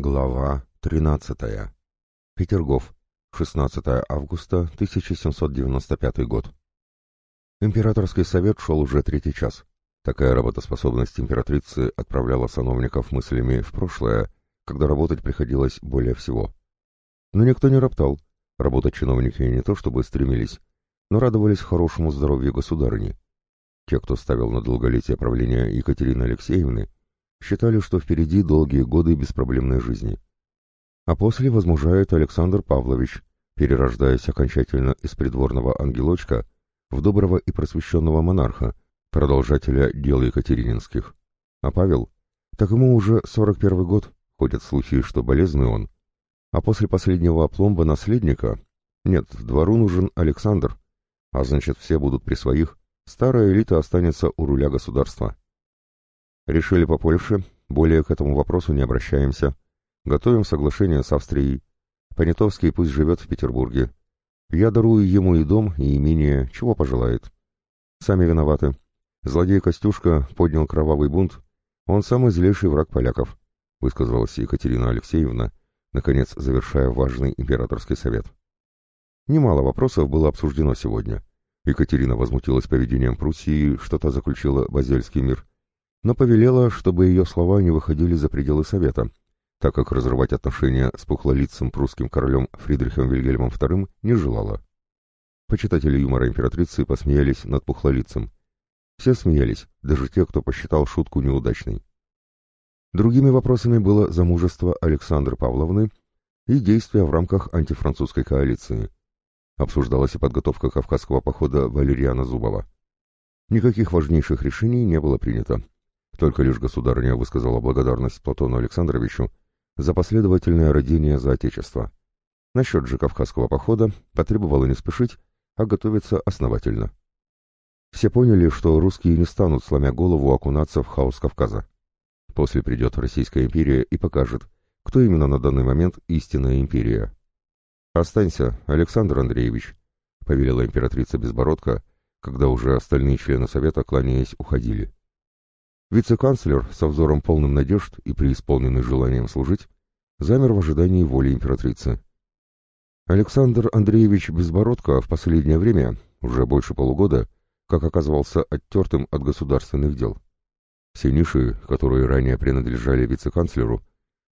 Глава 13. Петергоф. 16 августа 1795 год. Императорский совет шел уже третий час. Такая работоспособность императрицы отправляла сановников мыслями в прошлое, когда работать приходилось более всего. Но никто не роптал. Работать чиновники не то чтобы стремились, но радовались хорошему здоровью государыни. Те, кто ставил на долголетие правления Екатерины Алексеевны, считали, что впереди долгие годы беспроблемной жизни. А после возмужает Александр Павлович, перерождаясь окончательно из придворного ангелочка в доброго и просвещенного монарха, продолжателя дел екатерининских. А Павел? Так ему уже 41 год, ходят слухи, что болезный он. А после последнего опломба наследника... Нет, двору нужен Александр, а значит все будут при своих, старая элита останется у руля государства. Решили по Польше, более к этому вопросу не обращаемся. Готовим соглашение с Австрией. Понятовский пусть живет в Петербурге. Я дарую ему и дом, и имение, чего пожелает. Сами виноваты. Злодей Костюшка поднял кровавый бунт. Он самый злейший враг поляков, высказалась Екатерина Алексеевна, наконец завершая важный императорский совет. Немало вопросов было обсуждено сегодня. Екатерина возмутилась поведением Пруссии, что-то заключила Базельский мир но повелела, чтобы ее слова не выходили за пределы Совета, так как разрывать отношения с пухлолицым прусским королем Фридрихом Вильгельмом II не желала. Почитатели юмора императрицы посмеялись над пухлолицем. Все смеялись, даже те, кто посчитал шутку неудачной. Другими вопросами было замужество Александры Павловны и действия в рамках антифранцузской коалиции. Обсуждалась и подготовка кавказского похода Валериана Зубова. Никаких важнейших решений не было принято. Только лишь государыня высказала благодарность Платону Александровичу за последовательное родение за Отечество. Насчет же Кавказского похода потребовала не спешить, а готовиться основательно. Все поняли, что русские не станут, сломя голову, окунаться в хаос Кавказа. После придет Российская империя и покажет, кто именно на данный момент истинная империя. «Останься, Александр Андреевич», — повелела императрица Безбородко, когда уже остальные члены Совета, кланяясь, уходили. Вице-канцлер, со взором полным надежд и преисполненный желанием служить, замер в ожидании воли императрицы. Александр Андреевич Безбородко в последнее время, уже больше полугода, как оказывался оттертым от государственных дел. Все ниши, которые ранее принадлежали вице-канцлеру,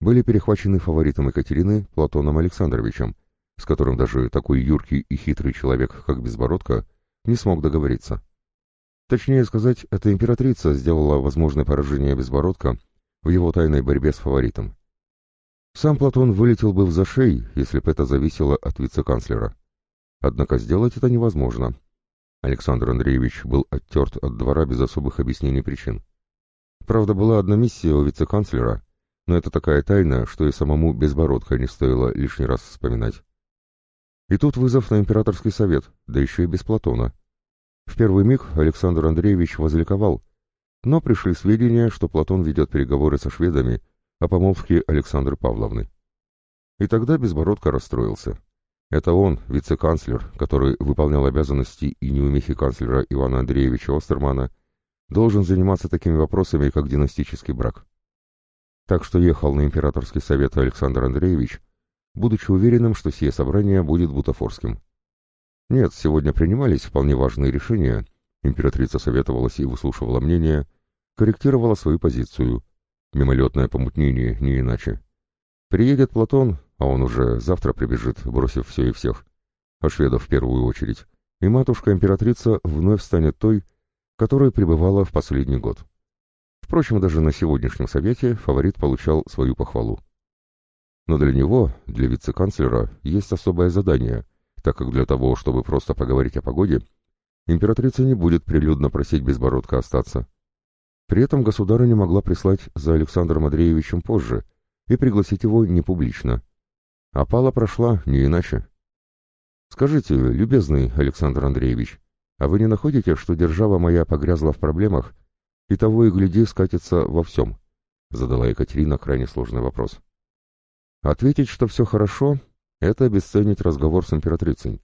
были перехвачены фаворитом Екатерины Платоном Александровичем, с которым даже такой юркий и хитрый человек, как Безбородко, не смог договориться. Точнее сказать, эта императрица сделала возможное поражение Безбородка в его тайной борьбе с фаворитом. Сам Платон вылетел бы в зашей, если бы это зависело от вице-канцлера. Однако сделать это невозможно. Александр Андреевич был оттерт от двора без особых объяснений причин. Правда, была одна миссия у вице-канцлера, но это такая тайна, что и самому Безбородко не стоило лишний раз вспоминать. И тут вызов на императорский совет, да еще и без Платона — в первый миг Александр Андреевич возликовал, но пришли сведения, что Платон ведет переговоры со шведами о помолвке Александры Павловны. И тогда Безбородко расстроился. Это он, вице-канцлер, который выполнял обязанности и неумехи канцлера Ивана Андреевича Остермана, должен заниматься такими вопросами, как династический брак. Так что ехал на императорский совет Александр Андреевич, будучи уверенным, что сие собрание будет бутафорским. Нет, сегодня принимались вполне важные решения, императрица советовалась и выслушивала мнение, корректировала свою позицию. Мимолетное помутнение, не иначе. Приедет Платон, а он уже завтра прибежит, бросив все и всех, а шведов в первую очередь, и матушка-императрица вновь станет той, которая пребывала в последний год. Впрочем, даже на сегодняшнем совете фаворит получал свою похвалу. Но для него, для вице-канцлера, есть особое задание — так как для того, чтобы просто поговорить о погоде, императрица не будет прилюдно просить Безбородка остаться. При этом государыня могла прислать за Александром Андреевичем позже и пригласить его не публично. А пала прошла не иначе. «Скажите, любезный Александр Андреевич, а вы не находите, что держава моя погрязла в проблемах и того и гляди скатится во всем?» — задала Екатерина крайне сложный вопрос. Ответить, что все хорошо, это обесценить разговор с императрицей.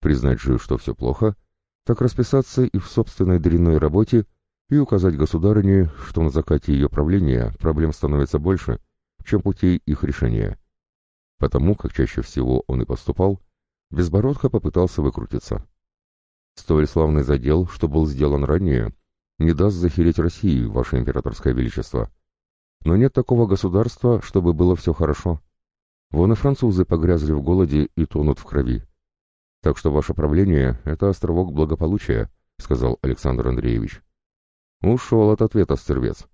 Признать же, что все плохо, так расписаться и в собственной дрянной работе и указать государыне, что на закате ее правления проблем становится больше, чем путей их решения. Потому, как чаще всего он и поступал, Безбородко попытался выкрутиться. Столь славный задел, что был сделан ранее, не даст захереть России, Ваше Императорское Величество. Но нет такого государства, чтобы было все хорошо. Вон и французы погрязли в голоде и тонут в крови. Так что ваше правление — это островок благополучия, — сказал Александр Андреевич. Ушел от ответа стервец.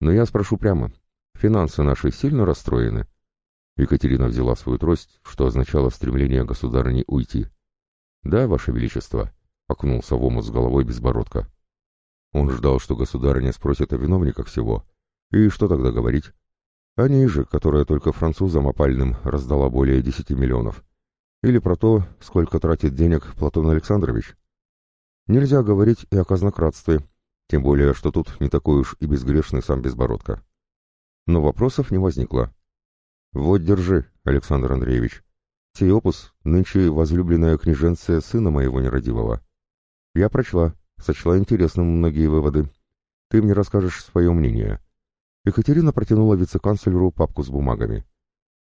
Но я спрошу прямо. Финансы наши сильно расстроены? Екатерина взяла свою трость, что означало стремление государыни уйти. «Да, Ваше Величество», — окунулся в омут с головой безбородка. Он ждал, что государыня спросит о виновниках всего. И что тогда говорить? О ней же, которая только французам опальным раздала более десяти миллионов. Или про то, сколько тратит денег Платон Александрович. Нельзя говорить и о казнократстве, тем более, что тут не такой уж и безгрешный сам Безбородко. Но вопросов не возникло. «Вот, держи, Александр Андреевич. Сей опус нынче возлюбленная княженция сына моего нерадивого. Я прочла, сочла интересным многие выводы. Ты мне расскажешь свое мнение». Екатерина протянула вице-канцлеру папку с бумагами.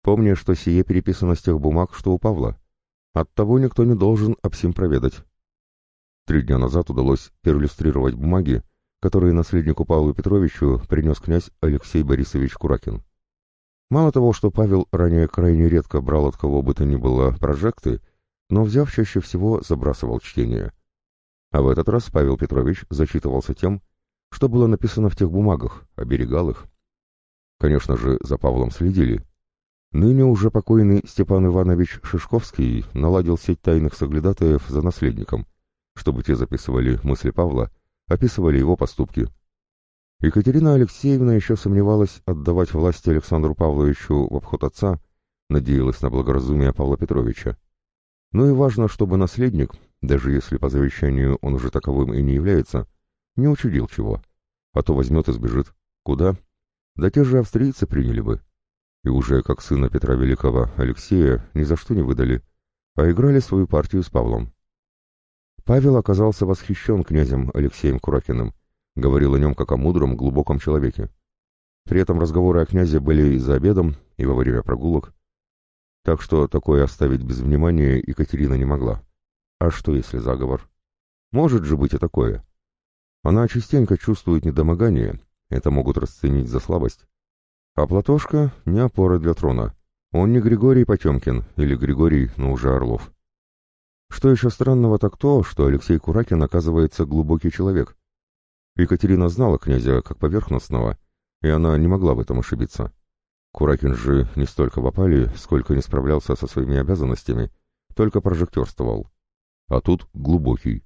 «Помни, что сие переписано с тех бумаг, что у Павла. Оттого никто не должен об проведать». Три дня назад удалось перлюстрировать бумаги, которые наследнику Павлу Петровичу принес князь Алексей Борисович Куракин. Мало того, что Павел ранее крайне редко брал от кого бы то ни было прожекты, но, взяв чаще всего, забрасывал чтение. А в этот раз Павел Петрович зачитывался тем, что было написано в тех бумагах, оберегал их. Конечно же, за Павлом следили. Ныне уже покойный Степан Иванович Шишковский наладил сеть тайных соглядатаев за наследником, чтобы те записывали мысли Павла, описывали его поступки, Екатерина Алексеевна еще сомневалась отдавать власти Александру Павловичу в обход отца, надеялась на благоразумие Павла Петровича. Ну и важно, чтобы наследник, даже если по завещанию он уже таковым и не является, не учудил чего, а то возьмет и сбежит. Куда? Да те же австрийцы приняли бы. И уже как сына Петра Великого Алексея ни за что не выдали, а играли свою партию с Павлом. Павел оказался восхищен князем Алексеем Куракиным, говорил о нем как о мудром, глубоком человеке. При этом разговоры о князе были и за обедом, и во время прогулок. Так что такое оставить без внимания Екатерина не могла. А что, если заговор? Может же быть и такое. Она частенько чувствует недомогание, это могут расценить за слабость. А Платошка — не опора для трона. Он не Григорий Потемкин или Григорий, но уже Орлов. Что еще странного, так то, что Алексей Куракин оказывается глубокий человек, Екатерина знала князя как поверхностного, и она не могла в этом ошибиться. Куракин же не столько в опале, сколько не справлялся со своими обязанностями, только прожектерствовал. А тут глубокий.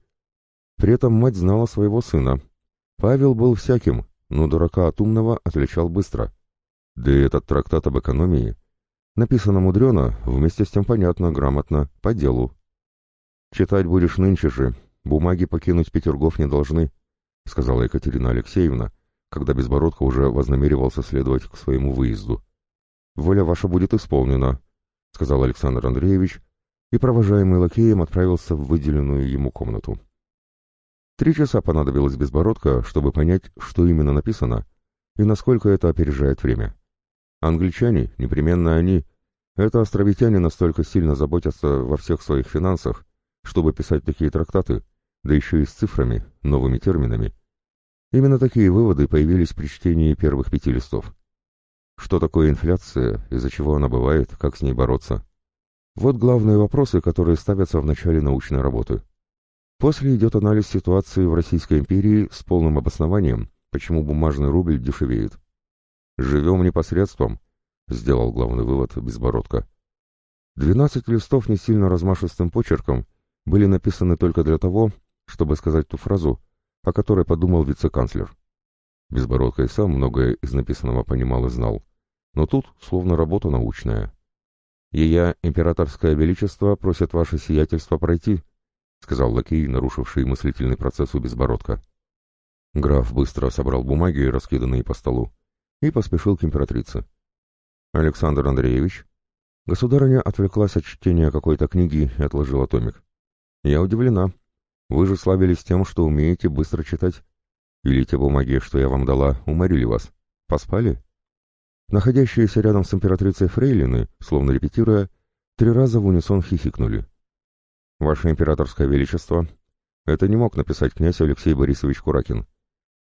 При этом мать знала своего сына. Павел был всяким, но дурака от умного отличал быстро. Да и этот трактат об экономии. Написано мудрено, вместе с тем понятно, грамотно, по делу. Читать будешь нынче же, бумаги покинуть Петергоф не должны. — сказала Екатерина Алексеевна, когда Безбородко уже вознамеривался следовать к своему выезду. «Воля ваша будет исполнена», — сказал Александр Андреевич, и, провожаемый лакеем, отправился в выделенную ему комнату. Три часа понадобилось Безбородко, чтобы понять, что именно написано и насколько это опережает время. Англичане, непременно они, это островитяне настолько сильно заботятся во всех своих финансах, чтобы писать такие трактаты, да еще и с цифрами, новыми терминами. Именно такие выводы появились при чтении первых пяти листов. Что такое инфляция, из-за чего она бывает, как с ней бороться? Вот главные вопросы, которые ставятся в начале научной работы. После идет анализ ситуации в Российской империи с полным обоснованием, почему бумажный рубль дешевеет. «Живем непосредством», — сделал главный вывод Безбородко. Двенадцать листов не сильно размашистым почерком были написаны только для того, чтобы сказать ту фразу, о которой подумал вице-канцлер. Безбородко и сам многое из написанного понимал и знал, но тут словно работа научная. «Ея, императорское величество, просит ваше сиятельство пройти», — сказал лакей, нарушивший мыслительный процесс у Безбородка. Граф быстро собрал бумаги, раскиданные по столу, и поспешил к императрице. «Александр Андреевич?» Государыня отвлеклась от чтения какой-то книги и отложила томик. «Я удивлена. Вы же славились тем, что умеете быстро читать. Или те бумаги, что я вам дала, уморили вас? Поспали?» Находящиеся рядом с императрицей фрейлины, словно репетируя, три раза в унисон хихикнули. «Ваше императорское величество, это не мог написать князь Алексей Борисович Куракин.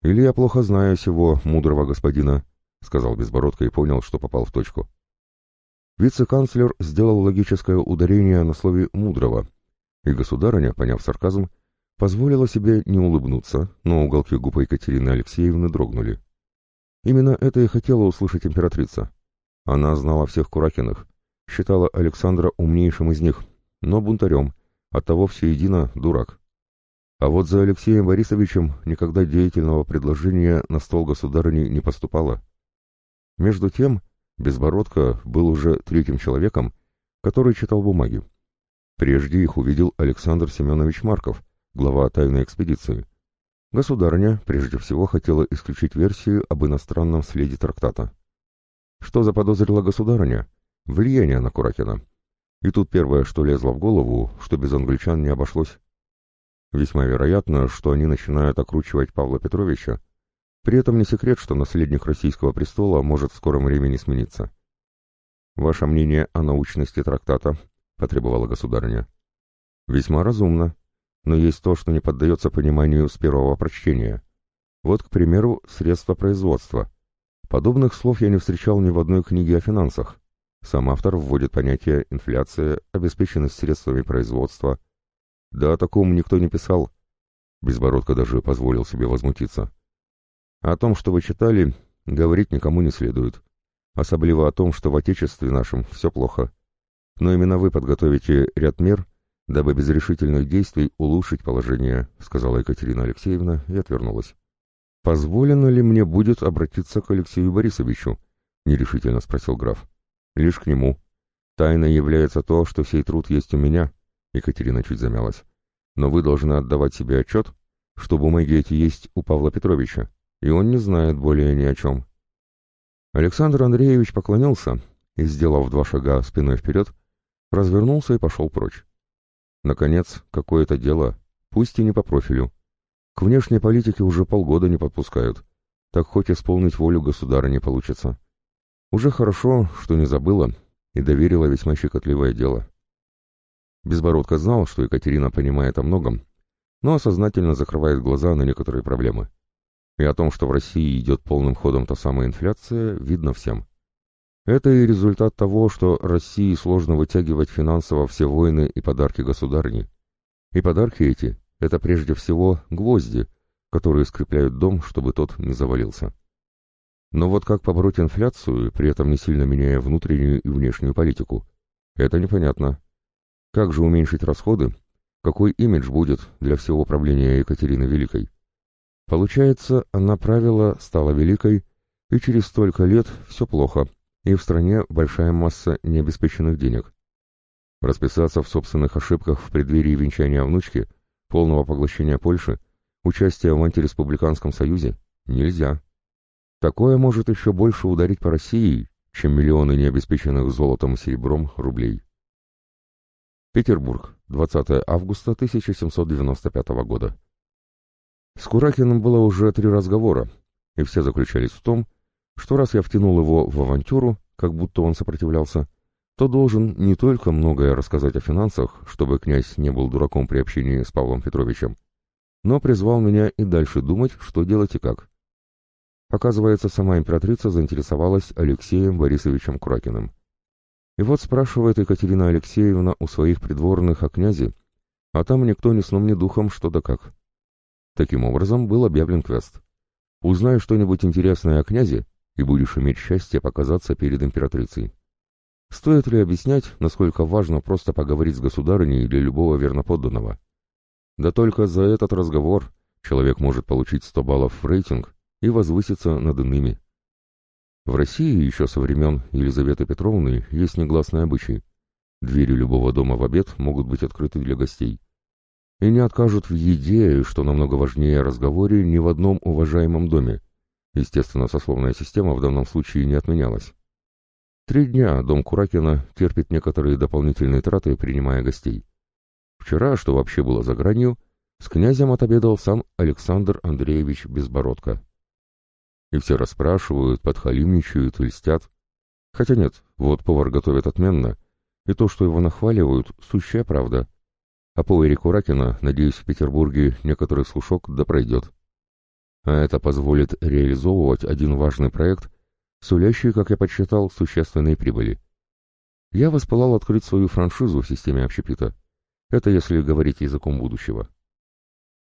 Или я плохо знаю сего мудрого господина», — сказал Безбородко и понял, что попал в точку. Вице-канцлер сделал логическое ударение на слове «мудрого», и государыня, поняв сарказм, позволила себе не улыбнуться, но уголки губ Екатерины Алексеевны дрогнули. Именно это и хотела услышать императрица. Она знала всех Куракиных, считала Александра умнейшим из них, но бунтарем, оттого все едино дурак. А вот за Алексеем Борисовичем никогда деятельного предложения на стол государыни не поступало. Между тем, Безбородко был уже третьим человеком, который читал бумаги. Прежде их увидел Александр Семенович Марков, глава тайной экспедиции. Государыня прежде всего хотела исключить версию об иностранном следе трактата. Что заподозрила государыня? Влияние на Куракина. И тут первое, что лезло в голову, что без англичан не обошлось. Весьма вероятно, что они начинают окручивать Павла Петровича. При этом не секрет, что наследник российского престола может в скором времени смениться. «Ваше мнение о научности трактата?» — потребовала государыня. «Весьма разумно но есть то, что не поддается пониманию с первого прочтения. Вот, к примеру, средства производства. Подобных слов я не встречал ни в одной книге о финансах. Сам автор вводит понятие инфляция, обеспеченность средствами производства. Да о таком никто не писал. Безбородко даже позволил себе возмутиться. О том, что вы читали, говорить никому не следует. Особливо о том, что в Отечестве нашем все плохо. Но именно вы подготовите ряд мер, дабы без решительных действий улучшить положение», — сказала Екатерина Алексеевна и отвернулась. «Позволено ли мне будет обратиться к Алексею Борисовичу?» — нерешительно спросил граф. «Лишь к нему. Тайной является то, что сей труд есть у меня», — Екатерина чуть замялась. «Но вы должны отдавать себе отчет, что бумаги эти есть у Павла Петровича, и он не знает более ни о чем». Александр Андреевич поклонился и, сделав два шага спиной вперед, развернулся и пошел прочь. Наконец, какое-то дело, пусть и не по профилю. К внешней политике уже полгода не подпускают. Так хоть исполнить волю государа не получится. Уже хорошо, что не забыла и доверила весьма щекотливое дело. Безбородко знал, что Екатерина понимает о многом, но сознательно закрывает глаза на некоторые проблемы. И о том, что в России идет полным ходом та самая инфляция, видно всем. Это и результат того, что России сложно вытягивать финансово все войны и подарки государыни. И подарки эти — это прежде всего гвозди, которые скрепляют дом, чтобы тот не завалился. Но вот как побороть инфляцию, при этом не сильно меняя внутреннюю и внешнюю политику? Это непонятно. Как же уменьшить расходы? Какой имидж будет для всего правления Екатерины Великой? Получается, она правила стала великой, и через столько лет все плохо — и в стране большая масса необеспеченных денег. Расписаться в собственных ошибках в преддверии венчания внучки, полного поглощения Польши, участия в антиреспубликанском союзе нельзя. Такое может еще больше ударить по России, чем миллионы необеспеченных золотом и серебром рублей. Петербург, 20 августа 1795 года. С Куракиным было уже три разговора, и все заключались в том, что раз я втянул его в авантюру, как будто он сопротивлялся, то должен не только многое рассказать о финансах, чтобы князь не был дураком при общении с Павлом Петровичем, но призвал меня и дальше думать, что делать и как. Оказывается, сама императрица заинтересовалась Алексеем Борисовичем Куракиным. И вот спрашивает Екатерина Алексеевна у своих придворных о князе, а там никто ни сном ни духом что да как. Таким образом был объявлен квест. Узнай что-нибудь интересное о князе, и будешь иметь счастье показаться перед императрицей. Стоит ли объяснять, насколько важно просто поговорить с государыней для любого верноподданного? Да только за этот разговор человек может получить 100 баллов в рейтинг и возвыситься над иными. В России еще со времен Елизаветы Петровны есть негласный обычай. Двери любого дома в обед могут быть открыты для гостей. И не откажут в еде, что намного важнее разговоре, ни в одном уважаемом доме, Естественно, сословная система в данном случае не отменялась. Три дня дом Куракина терпит некоторые дополнительные траты, принимая гостей. Вчера, что вообще было за гранью, с князем отобедал сам Александр Андреевич Безбородко. И все расспрашивают, подхалимничают и льстят. Хотя нет, вот повар готовит отменно, и то, что его нахваливают, сущая правда. А поваре Куракина, надеюсь, в Петербурге некоторый слушок да пройдет. А это позволит реализовывать один важный проект, сулящий, как я подсчитал, существенные прибыли. Я воспылал открыть свою франшизу в системе общепита. Это если говорить языком будущего.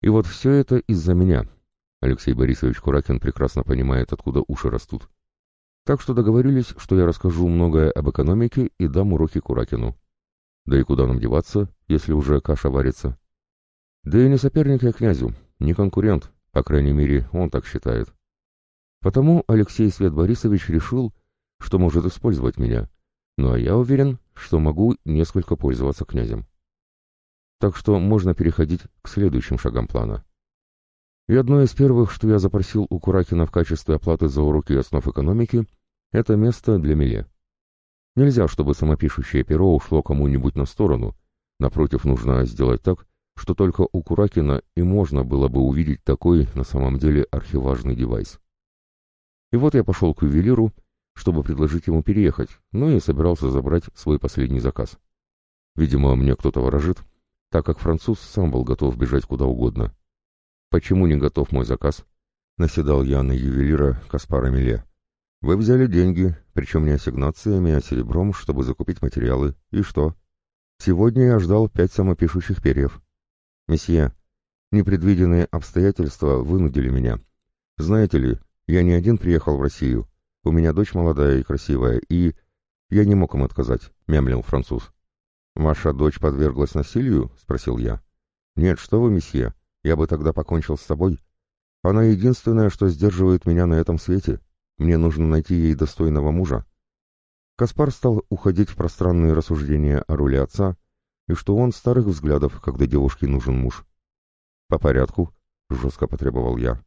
И вот все это из-за меня. Алексей Борисович Куракин прекрасно понимает, откуда уши растут. Так что договорились, что я расскажу многое об экономике и дам уроки Куракину. Да и куда нам деваться, если уже каша варится? Да и не соперник я князю, не конкурент, по крайней мере, он так считает. Потому Алексей Свет Борисович решил, что может использовать меня, ну а я уверен, что могу несколько пользоваться князем. Так что можно переходить к следующим шагам плана. И одно из первых, что я запросил у Куракина в качестве оплаты за уроки основ экономики, это место для Миле. Нельзя, чтобы самопишущее перо ушло кому-нибудь на сторону. Напротив, нужно сделать так, что только у Куракина и можно было бы увидеть такой, на самом деле, архиважный девайс. И вот я пошел к ювелиру, чтобы предложить ему переехать, ну и собирался забрать свой последний заказ. Видимо, мне кто-то ворожит, так как француз сам был готов бежать куда угодно. «Почему не готов мой заказ?» — наседал я на ювелира Каспара Миле. «Вы взяли деньги, причем не ассигнациями, а серебром, чтобы закупить материалы. И что? Сегодня я ждал пять самопишущих перьев. Месье, непредвиденные обстоятельства вынудили меня. Знаете ли, я не один приехал в Россию. У меня дочь молодая и красивая, и... Я не мог им отказать, мямлил француз. «Ваша дочь подверглась насилию?» — спросил я. «Нет, что вы, месье, я бы тогда покончил с собой. Она единственная, что сдерживает меня на этом свете. Мне нужно найти ей достойного мужа». Каспар стал уходить в пространные рассуждения о роли отца, и что он старых взглядов, когда девушке нужен муж. «По порядку», — жестко потребовал я.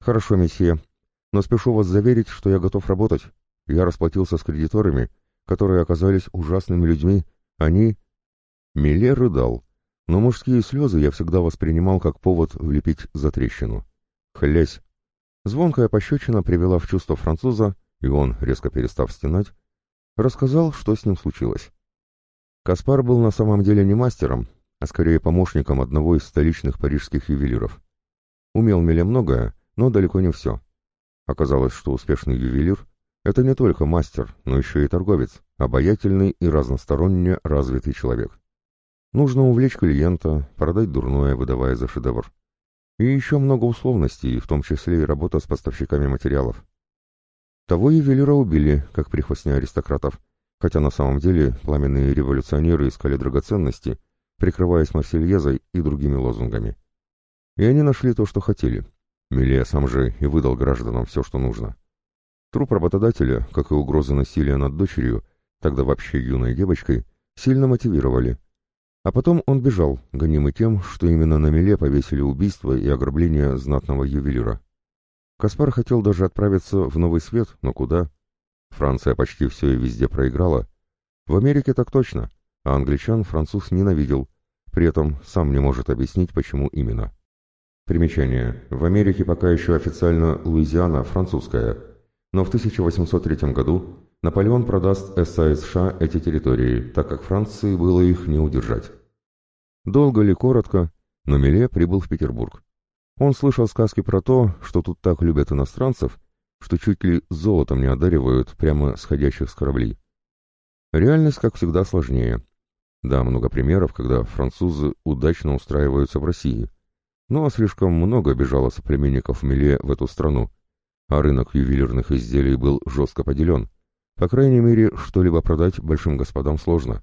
«Хорошо, месье, но спешу вас заверить, что я готов работать. Я расплатился с кредиторами, которые оказались ужасными людьми. Они...» Миллер рыдал, но мужские слезы я всегда воспринимал как повод влепить за трещину. Хлясь! Звонкая пощечина привела в чувство француза, и он, резко перестав стенать, рассказал, что с ним случилось. Каспар был на самом деле не мастером, а скорее помощником одного из столичных парижских ювелиров. Умел Меле многое, но далеко не все. Оказалось, что успешный ювелир — это не только мастер, но еще и торговец, обаятельный и разносторонне развитый человек. Нужно увлечь клиента, продать дурное, выдавая за шедевр. И еще много условностей, в том числе и работа с поставщиками материалов. Того ювелира убили, как прихвостня аристократов, хотя на самом деле пламенные революционеры искали драгоценности, прикрываясь Марсельезой и другими лозунгами. И они нашли то, что хотели. Милия сам же и выдал гражданам все, что нужно. Труп работодателя, как и угрозы насилия над дочерью, тогда вообще юной девочкой, сильно мотивировали. А потом он бежал, гонимый тем, что именно на Миле повесили убийство и ограбление знатного ювелира. Каспар хотел даже отправиться в Новый Свет, но куда? Франция почти все и везде проиграла. В Америке так точно, а англичан француз ненавидел, при этом сам не может объяснить, почему именно. Примечание. В Америке пока еще официально Луизиана французская, но в 1803 году Наполеон продаст САСШ эти территории, так как Франции было их не удержать. Долго ли, коротко, но Миле прибыл в Петербург. Он слышал сказки про то, что тут так любят иностранцев, что чуть ли золотом не одаривают прямо сходящих с кораблей. Реальность, как всегда, сложнее. Да, много примеров, когда французы удачно устраиваются в России. Но слишком много бежало соплеменников Миле в эту страну, а рынок ювелирных изделий был жестко поделен. По крайней мере, что-либо продать большим господам сложно.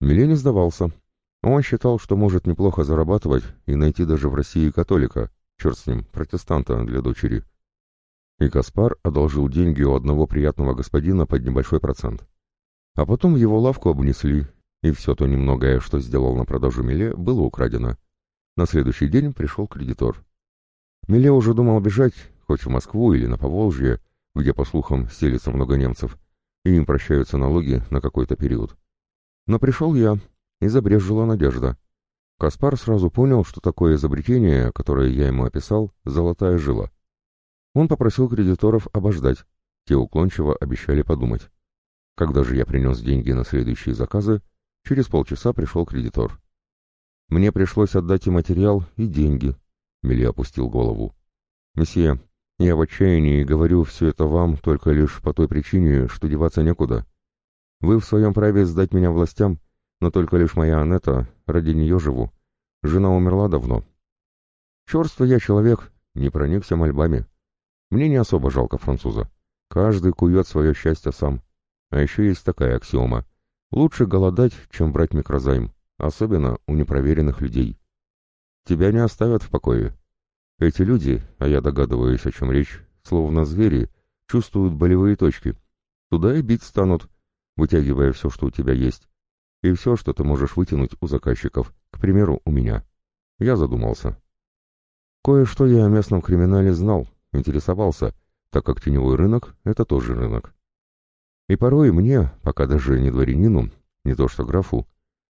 Миле не сдавался. Он считал, что может неплохо зарабатывать и найти даже в России католика, черт с ним, протестанта для дочери и Каспар одолжил деньги у одного приятного господина под небольшой процент. А потом его лавку обнесли, и все то немногое, что сделал на продажу Миле, было украдено. На следующий день пришел кредитор. Миле уже думал бежать, хоть в Москву или на Поволжье, где, по слухам, селится много немцев, и им прощаются налоги на какой-то период. Но пришел я, и забрежила надежда. Каспар сразу понял, что такое изобретение, которое я ему описал, золотая жила. Он попросил кредиторов обождать, те уклончиво обещали подумать. Когда же я принес деньги на следующие заказы, через полчаса пришел кредитор. Мне пришлось отдать и материал, и деньги. Мели опустил голову. «Месье, я в отчаянии говорю все это вам только лишь по той причине, что деваться некуда. Вы в своем праве сдать меня властям, но только лишь моя Анетта, ради нее живу. Жена умерла давно. Черство я человек, не проникся мольбами. Мне не особо жалко француза. Каждый кует свое счастье сам. А еще есть такая аксиома. Лучше голодать, чем брать микрозайм, особенно у непроверенных людей. Тебя не оставят в покое. Эти люди, а я догадываюсь, о чем речь, словно звери, чувствуют болевые точки. Туда и бить станут, вытягивая все, что у тебя есть. И все, что ты можешь вытянуть у заказчиков, к примеру, у меня. Я задумался. Кое-что я о местном криминале знал, интересовался, так как теневой рынок — это тоже рынок. И порой мне, пока даже не дворянину, не то что графу,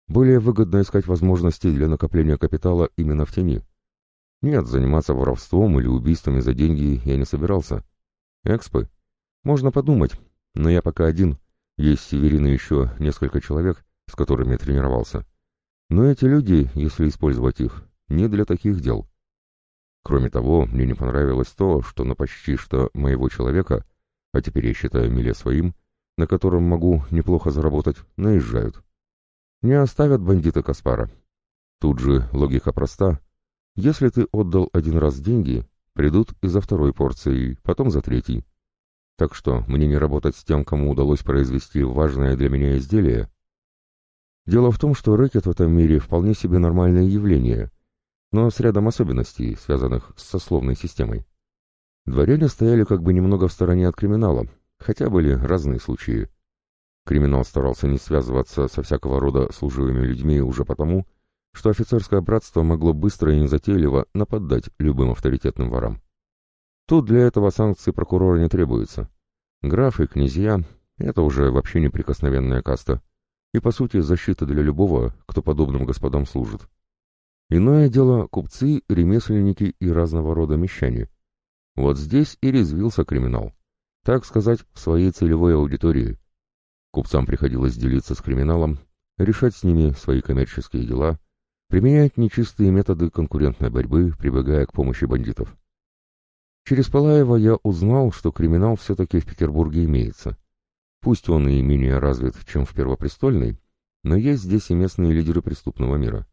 более выгодно искать возможности для накопления капитала именно в тени. Нет, заниматься воровством или убийствами за деньги я не собирался. Экспы? Можно подумать, но я пока один. Есть северины еще несколько человек, с которыми тренировался. Но эти люди, если использовать их, не для таких дел. Кроме того, мне не понравилось то, что на почти что моего человека, а теперь я считаю Миле своим, на котором могу неплохо заработать, наезжают. Не оставят бандиты Каспара. Тут же логика проста. Если ты отдал один раз деньги, придут и за второй порцией, потом за третьей. Так что мне не работать с тем, кому удалось произвести важное для меня изделие. Дело в том, что рэкет в этом мире вполне себе нормальное явление, но с рядом особенностей, связанных с сословной системой. Дворяне стояли как бы немного в стороне от криминала, хотя были разные случаи. Криминал старался не связываться со всякого рода служивыми людьми уже потому, что офицерское братство могло быстро и незатейливо нападать любым авторитетным ворам. Тут для этого санкции прокурора не требуется. Графы, князья — это уже вообще неприкосновенная каста, и, по сути, защита для любого, кто подобным господам служит. Иное дело — купцы, ремесленники и разного рода мещане. Вот здесь и резвился криминал так сказать, в своей целевой аудитории. Купцам приходилось делиться с криминалом, решать с ними свои коммерческие дела, применять нечистые методы конкурентной борьбы, прибегая к помощи бандитов. Через Палаева я узнал, что криминал все-таки в Петербурге имеется. Пусть он и менее развит, чем в Первопрестольной, но есть здесь и местные лидеры преступного мира.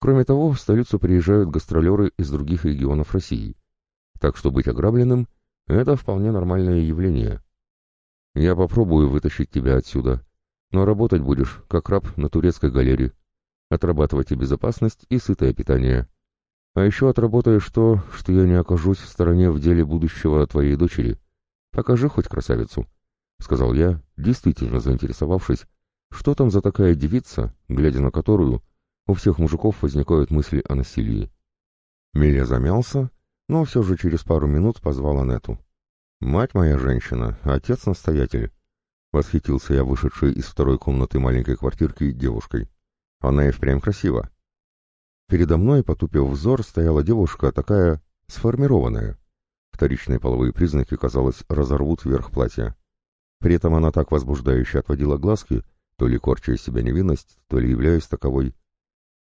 Кроме того, в столицу приезжают гастролеры из других регионов России. Так что быть ограбленным это вполне нормальное явление. Я попробую вытащить тебя отсюда, но работать будешь, как раб на турецкой галере. Отрабатывать и безопасность, и сытое питание. А еще отработаешь то, что я не окажусь в стороне в деле будущего твоей дочери. Покажи хоть красавицу, — сказал я, действительно заинтересовавшись, что там за такая девица, глядя на которую у всех мужиков возникают мысли о насилии. Миля замялся, но все же через пару минут позвал Анету. «Мать моя женщина, отец-настоятель!» Восхитился я вышедшей из второй комнаты маленькой квартирки девушкой. Она и впрямь красива. Передо мной, потупив взор, стояла девушка такая сформированная. Вторичные половые признаки, казалось, разорвут вверх платья. При этом она так возбуждающе отводила глазки, то ли корча из себя невинность, то ли являясь таковой.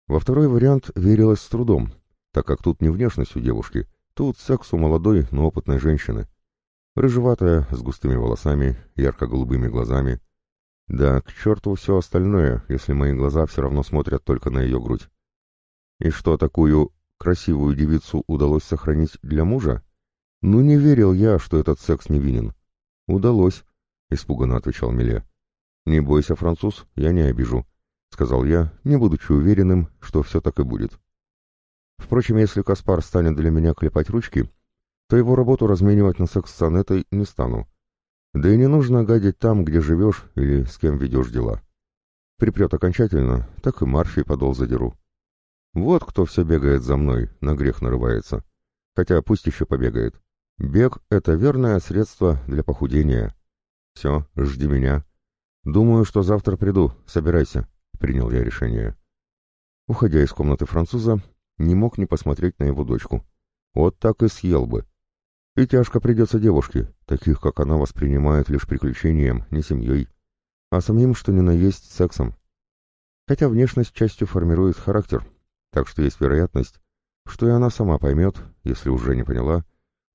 Во второй вариант верилось с трудом, так как тут не внешность у девушки, Тут секс у молодой, но опытной женщины. Рыжеватая, с густыми волосами, ярко-голубыми глазами. Да, к черту все остальное, если мои глаза все равно смотрят только на ее грудь. И что, такую красивую девицу удалось сохранить для мужа? Ну, не верил я, что этот секс невинен. Удалось, — испуганно отвечал Миле. Не бойся, француз, я не обижу, — сказал я, не будучи уверенным, что все так и будет. Впрочем, если Каспар станет для меня клепать ручки, то его работу разменивать на секс с Анетой не стану. Да и не нужно гадить там, где живешь или с кем ведешь дела. Припрет окончательно, так и Марфи подол задеру. Вот кто все бегает за мной, на грех нарывается. Хотя пусть еще побегает. Бег — это верное средство для похудения. Все, жди меня. Думаю, что завтра приду, собирайся, — принял я решение. Уходя из комнаты француза, не мог не посмотреть на его дочку. Вот так и съел бы. И тяжко придется девушке, таких, как она, воспринимают лишь приключением, не семьей. а самим, что ни на есть, сексом. Хотя внешность частью формирует характер, так что есть вероятность, что и она сама поймет, если уже не поняла,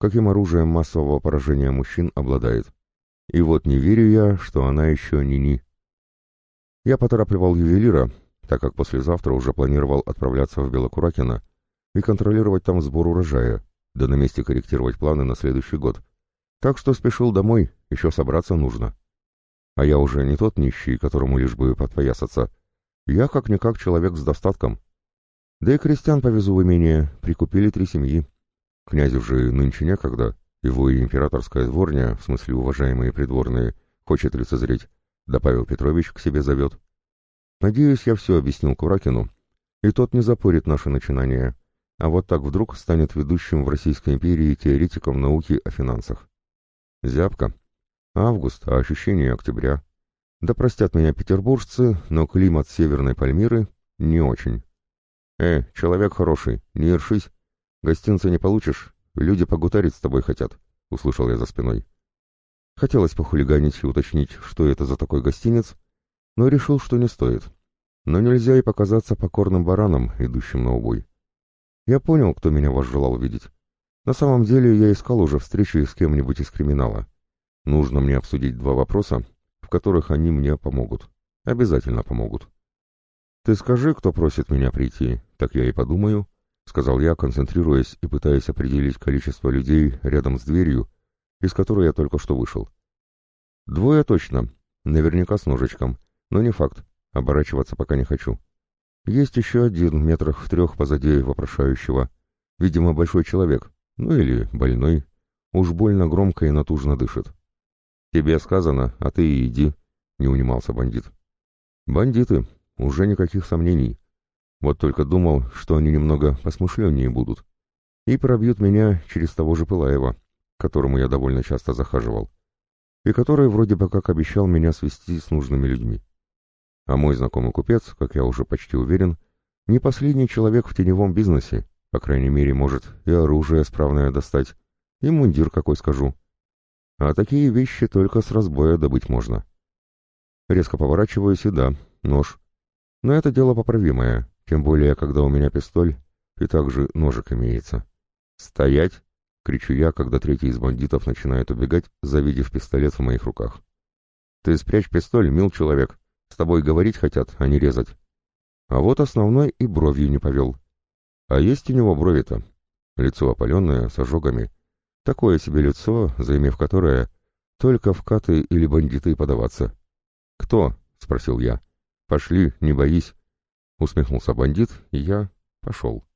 каким оружием массового поражения мужчин обладает. И вот не верю я, что она еще ни-ни. Я поторапливал ювелира, так как послезавтра уже планировал отправляться в Белокуракино и контролировать там сбор урожая, да на месте корректировать планы на следующий год. Так что спешил домой, еще собраться нужно. А я уже не тот нищий, которому лишь бы подпоясаться. Я как-никак человек с достатком. Да и крестьян повезу в имение, прикупили три семьи. Князю же нынче некогда, его и императорская дворня, в смысле уважаемые придворные, хочет лицезреть, да Павел Петрович к себе зовет. Надеюсь, я все объяснил Куракину, и тот не запорит наши начинания, а вот так вдруг станет ведущим в Российской империи теоретиком науки о финансах. Зябко. Август, а ощущение октября. Да простят меня петербуржцы, но климат Северной Пальмиры не очень. «Э, человек хороший, не ершись. Гостинца не получишь, люди погутарить с тобой хотят», — услышал я за спиной. Хотелось похулиганить и уточнить, что это за такой гостиниц, но решил, что не стоит. Но нельзя и показаться покорным бараном, идущим на убой. Я понял, кто меня возжелал видеть. На самом деле я искал уже встречи с кем-нибудь из криминала. Нужно мне обсудить два вопроса, в которых они мне помогут. Обязательно помогут. «Ты скажи, кто просит меня прийти, так я и подумаю», — сказал я, концентрируясь и пытаясь определить количество людей рядом с дверью, из которой я только что вышел. «Двое точно, наверняка с ножичком, но не факт, оборачиваться пока не хочу. Есть еще один, метрах в трех позади вопрошающего, видимо, большой человек, ну или больной, уж больно громко и натужно дышит. «Тебе сказано, а ты иди», — не унимался бандит. «Бандиты, уже никаких сомнений. Вот только думал, что они немного посмышленнее будут. И пробьют меня через того же Пылаева, к которому я довольно часто захаживал. И который вроде бы как обещал меня свести с нужными людьми. А мой знакомый купец, как я уже почти уверен, не последний человек в теневом бизнесе, по крайней мере, может и оружие справное достать, и мундир какой скажу. А такие вещи только с разбоя добыть можно. Резко поворачиваюсь и да, нож. Но это дело поправимое, тем более, когда у меня пистоль и также ножик имеется. «Стоять!» — кричу я, когда третий из бандитов начинает убегать, завидев пистолет в моих руках. «Ты спрячь пистоль, мил человек. С тобой говорить хотят, а не резать». А вот основной и бровью не повел. А есть у него брови-то. Лицо опаленное, с ожогами. Такое себе лицо, заимев которое, только в каты или бандиты подаваться. «Кто?» — спросил я. «Пошли, не боись», — усмехнулся бандит, и я пошел.